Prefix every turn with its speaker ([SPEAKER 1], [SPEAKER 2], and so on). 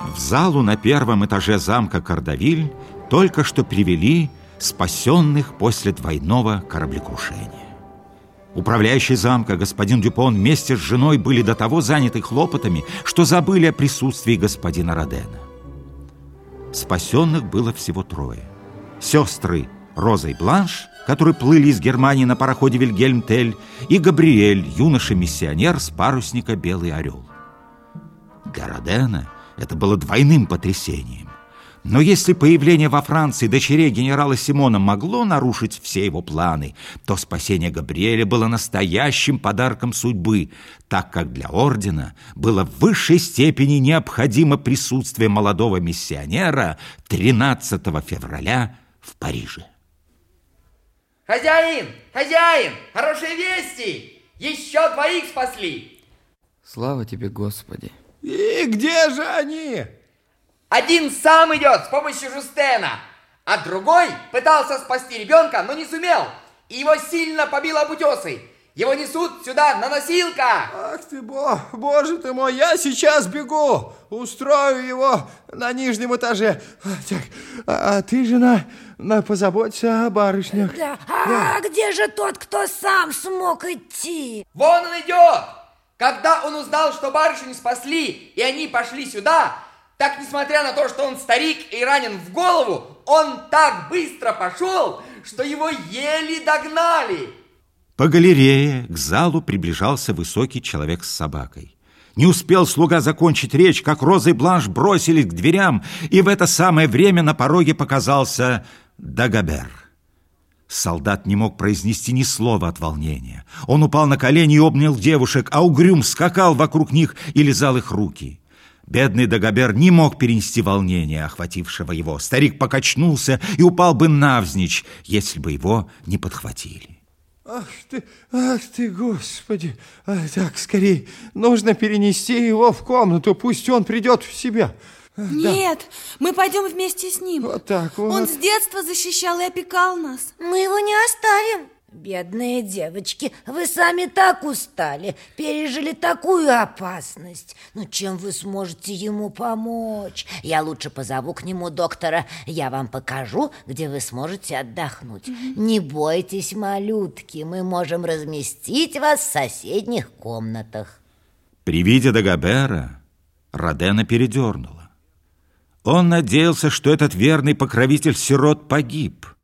[SPEAKER 1] В залу на первом этаже замка Кардавиль только что привели спасенных после двойного кораблекрушения. Управляющий замка господин Дюпон вместе с женой были до того заняты хлопотами, что забыли о присутствии господина Родена. Спасенных было всего трое. Сестры Роза и Бланш, которые плыли из Германии на пароходе Вильгельм-Тель, и Габриэль, юноша-миссионер с парусника «Белый орел». Для Родена это было двойным потрясением. Но если появление во Франции дочерей генерала Симона могло нарушить все его планы, то спасение Габриэля было настоящим подарком судьбы, так как для ордена было в высшей степени необходимо присутствие молодого миссионера 13 февраля в Париже.
[SPEAKER 2] Хозяин! Хозяин! Хорошие вести! Еще двоих спасли!
[SPEAKER 3] Слава тебе, Господи!
[SPEAKER 4] И где же они?
[SPEAKER 2] Один сам идет с помощью Жустена, а другой пытался спасти ребенка, но не сумел. И его сильно побило об утесы. Его несут сюда на носилках.
[SPEAKER 4] Ах ты, бо, боже ты мой, я сейчас бегу. Устрою его на нижнем этаже. Так, а, а ты, жена, на, позаботься о барышнях.
[SPEAKER 5] Да. А да. где же тот, кто сам смог идти?
[SPEAKER 2] Вон он идет. Когда он узнал, что барышню спасли, и они пошли сюда, так, несмотря на то, что он старик и ранен в голову, он так быстро пошел, что его еле догнали.
[SPEAKER 1] По галерее к залу приближался высокий человек с собакой. Не успел слуга закончить речь, как Роза и Бланш бросились к дверям, и в это самое время на пороге показался Дагобер. Солдат не мог произнести ни слова от волнения. Он упал на колени и обнял девушек, а угрюм скакал вокруг них и лизал их руки. Бедный Дагобер не мог перенести волнения, охватившего его. Старик покачнулся и упал бы навзничь, если бы его не подхватили.
[SPEAKER 4] Ах ты, ах ты, Господи! А, так, скорее, нужно перенести его в комнату, пусть он придет в себя.
[SPEAKER 6] Нет, да. мы пойдем вместе с ним.
[SPEAKER 4] Вот так вот.
[SPEAKER 6] Он с детства защищал и опекал нас.
[SPEAKER 5] Мы его не оставим. Бедные девочки, вы сами так устали, пережили такую опасность. Ну, чем вы сможете ему помочь? Я лучше позову к нему доктора. Я вам покажу, где вы сможете отдохнуть. Не бойтесь, малютки, мы можем разместить вас в соседних комнатах.
[SPEAKER 1] При виде Дагобера Родена передернула. Он надеялся, что этот верный покровитель сирот погиб –